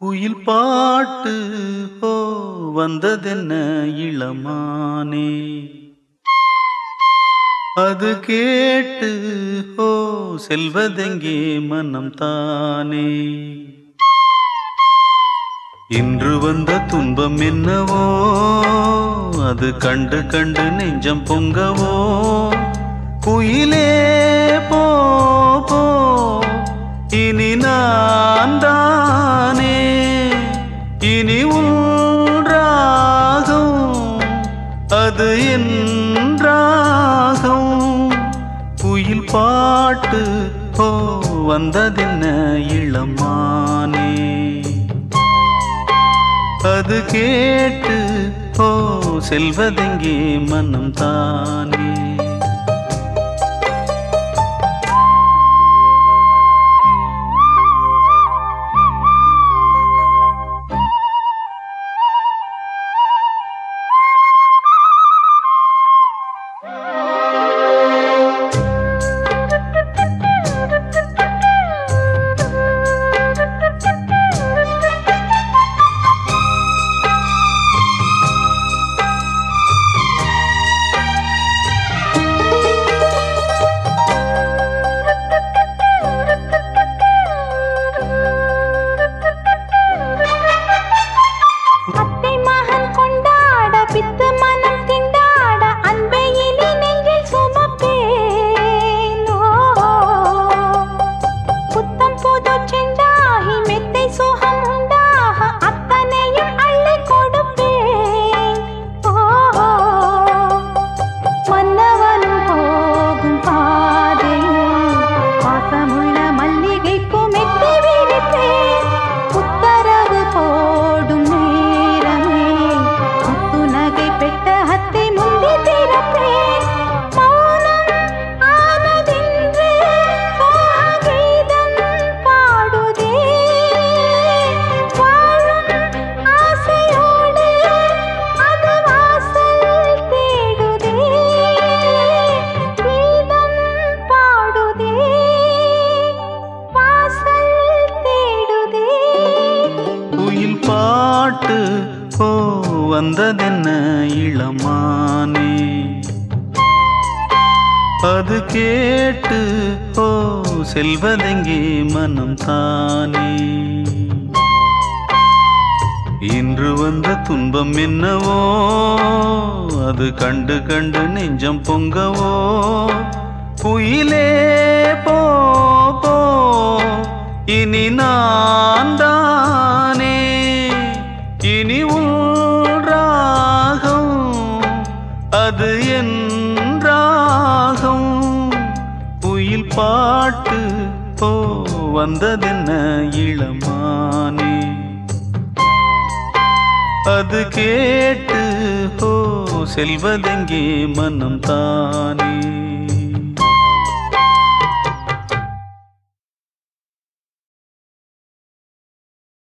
குயில் பாட்டு ஓ வந்ததென்ன இளமானே? அது கேட்டு ஓ செல்வதெங்கே மனம் தானே? இன்று வந்த துன்பம் என்னவோ அது கண்டு கண்டு நெஞ்சம் பொங்கவோ? குயிலே போ போ பாட்டு ஓ வந்ததென்ன இளமானே அது கேட்டு ஓ செல்வதெங்கே மனம் தானே? பாட்டு போ வந்ததென்ன இளமானே? அது கேட்டு ஓ செல்வதெங்கே மனம் தானே? இன்று வந்த துன்பம் என்னவோ அது கண்டு கண்டு நெஞ்சம் பொங்கவோ? குயிலே போ இனி நான் அது என்றாகும் உயில் பாட்டு போ வந்ததென்ன இளமானே. அது கேட்டு ஓ செல்வதெங்கே மனம் தான்.